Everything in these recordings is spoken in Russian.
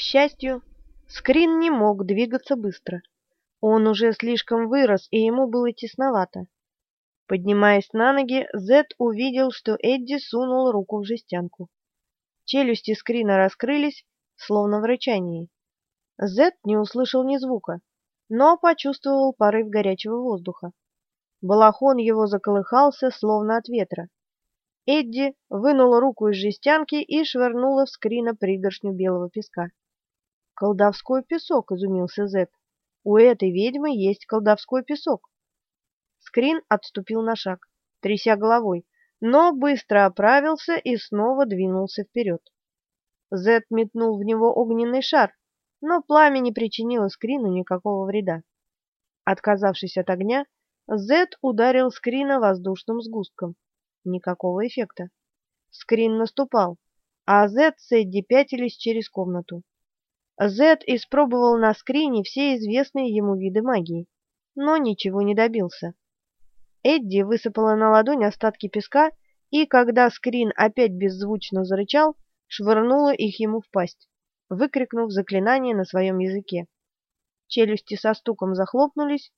счастью, Скрин не мог двигаться быстро. Он уже слишком вырос, и ему было тесновато. Поднимаясь на ноги, Зет увидел, что Эдди сунул руку в жестянку. Челюсти Скрина раскрылись, словно в рычании. Зет не услышал ни звука, но почувствовал порыв горячего воздуха. Балахон его заколыхался, словно от ветра. Эдди вынула руку из жестянки и швырнула в Скрина пригоршню белого песка. «Колдовской песок», — изумился Зет. «У этой ведьмы есть колдовской песок». Скрин отступил на шаг, тряся головой, но быстро оправился и снова двинулся вперед. Зет метнул в него огненный шар, но пламя не причинило Скрину никакого вреда. Отказавшись от огня, Зет ударил Скрина воздушным сгустком. Никакого эффекта. Скрин наступал, а Зет с Эдди пятились через комнату. Зет испробовал на скрине все известные ему виды магии, но ничего не добился. Эдди высыпала на ладонь остатки песка, и когда скрин опять беззвучно зарычал, швырнула их ему в пасть, выкрикнув заклинание на своем языке. Челюсти со стуком захлопнулись,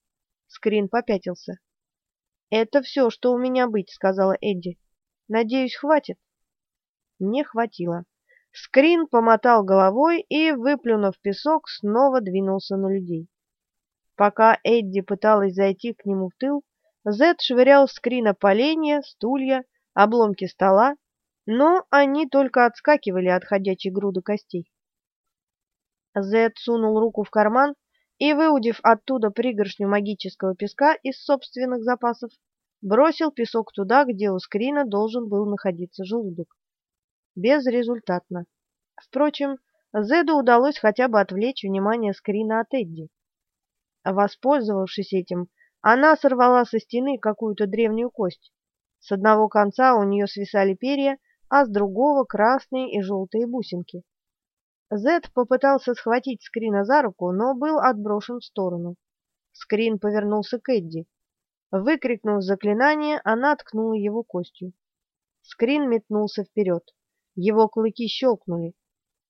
скрин попятился. «Это все, что у меня быть», — сказала Эдди. «Надеюсь, хватит?» Не хватило. Скрин помотал головой и, выплюнув песок, снова двинулся на людей. Пока Эдди пыталась зайти к нему в тыл, Зед швырял Скрина поленья, стулья, обломки стола, но они только отскакивали от ходячей груды костей. Зед сунул руку в карман и, выудив оттуда пригоршню магического песка из собственных запасов, бросил песок туда, где у Скрина должен был находиться желудок безрезультатно. Впрочем, Зеду удалось хотя бы отвлечь внимание Скрина от Эдди. Воспользовавшись этим, она сорвала со стены какую-то древнюю кость. С одного конца у нее свисали перья, а с другого красные и желтые бусинки. Зед попытался схватить Скрина за руку, но был отброшен в сторону. Скрин повернулся к Эдди. Выкрикнув заклинание, она ткнула его костью. Скрин метнулся вперед. Его клыки щелкнули.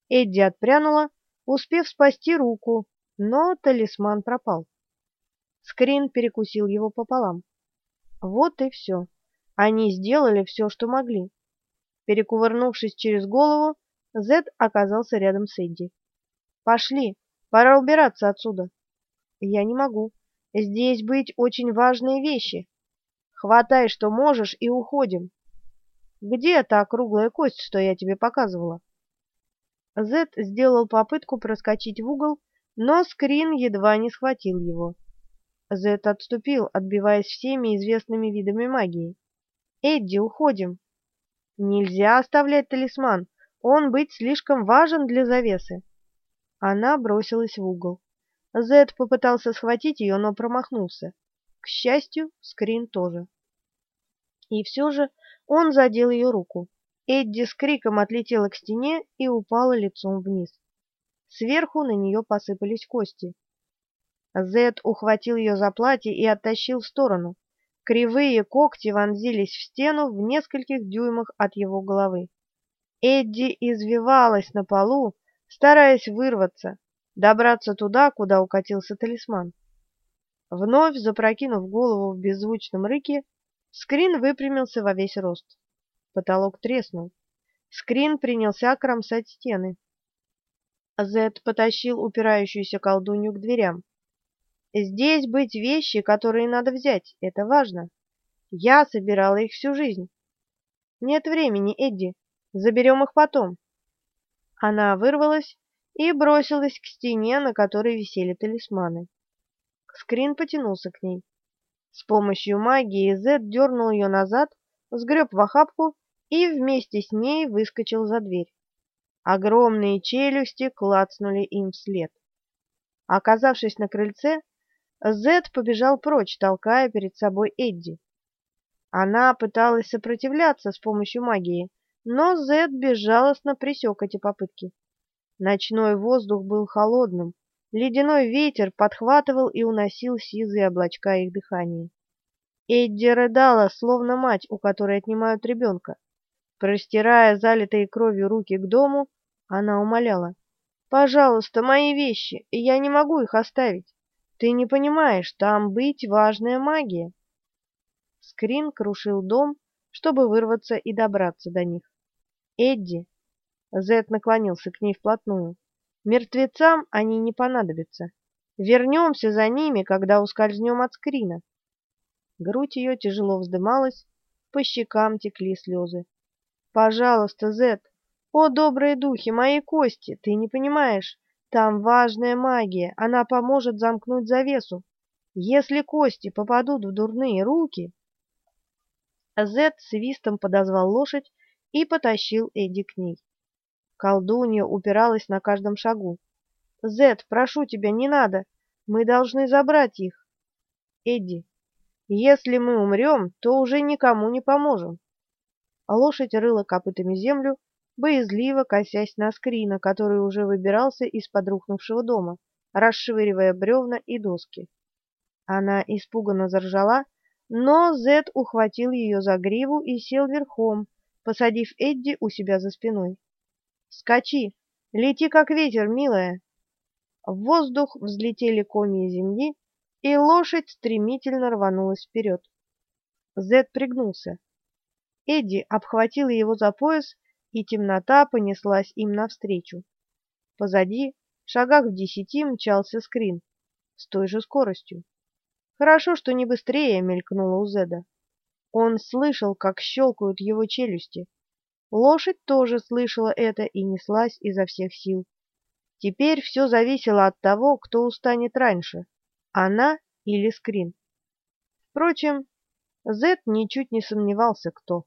Эдди отпрянула, успев спасти руку, но талисман пропал. Скрин перекусил его пополам. Вот и все. Они сделали все, что могли. Перекувырнувшись через голову, Зед оказался рядом с Эдди. «Пошли, пора убираться отсюда». «Я не могу. Здесь быть очень важные вещи. Хватай, что можешь, и уходим». Где та круглая кость, что я тебе показывала? Зет сделал попытку проскочить в угол, но скрин едва не схватил его. Зет отступил, отбиваясь всеми известными видами магии. «Эдди, уходим!» «Нельзя оставлять талисман, он быть слишком важен для завесы!» Она бросилась в угол. Зет попытался схватить ее, но промахнулся. К счастью, скрин тоже. И все же он задел ее руку. Эдди с криком отлетела к стене и упала лицом вниз. Сверху на нее посыпались кости. Зед ухватил ее за платье и оттащил в сторону. Кривые когти вонзились в стену в нескольких дюймах от его головы. Эдди извивалась на полу, стараясь вырваться, добраться туда, куда укатился талисман. Вновь запрокинув голову в беззвучном рыке, Скрин выпрямился во весь рост. Потолок треснул. Скрин принялся кромсать стены. Зед потащил упирающуюся колдунью к дверям. «Здесь быть вещи, которые надо взять. Это важно. Я собирала их всю жизнь. Нет времени, Эдди. Заберем их потом». Она вырвалась и бросилась к стене, на которой висели талисманы. Скрин потянулся к ней. С помощью магии Зед дернул ее назад, сгреб в охапку и вместе с ней выскочил за дверь. Огромные челюсти клацнули им вслед. Оказавшись на крыльце, Зед побежал прочь, толкая перед собой Эдди. Она пыталась сопротивляться с помощью магии, но Зед безжалостно пресек эти попытки. Ночной воздух был холодным, Ледяной ветер подхватывал и уносил сизые облачка их дыхания. Эдди рыдала, словно мать, у которой отнимают ребенка. Простирая залитые кровью руки к дому, она умоляла. Пожалуйста, мои вещи, я не могу их оставить. Ты не понимаешь, там быть важная магия. Скрин крушил дом, чтобы вырваться и добраться до них. Эдди, Зет наклонился к ней вплотную. Мертвецам они не понадобятся. Вернемся за ними, когда ускользнем от скрина. Грудь ее тяжело вздымалась, по щекам текли слезы. Пожалуйста, Зет, о добрые духи, мои кости, ты не понимаешь, там важная магия, она поможет замкнуть завесу. Если кости попадут в дурные руки... Зет свистом подозвал лошадь и потащил Эдди к ней. Колдунья упиралась на каждом шагу. «Зет, прошу тебя, не надо. Мы должны забрать их». «Эдди, если мы умрем, то уже никому не поможем». Лошадь рыла копытами землю, боязливо косясь на скрина, который уже выбирался из-под рухнувшего дома, расшвыривая бревна и доски. Она испуганно заржала, но Зет ухватил ее за гриву и сел верхом, посадив Эдди у себя за спиной. Скачи! Лети, как ветер, милая!» В воздух взлетели комья земли, и лошадь стремительно рванулась вперед. Зед пригнулся. Эдди обхватила его за пояс, и темнота понеслась им навстречу. Позади, в шагах в десяти, мчался скрин с той же скоростью. Хорошо, что не быстрее, мелькнуло у Зеда. Он слышал, как щелкают его челюсти, Лошадь тоже слышала это и неслась изо всех сил. Теперь все зависело от того, кто устанет раньше, она или Скрин. Впрочем, Зет ничуть не сомневался, кто.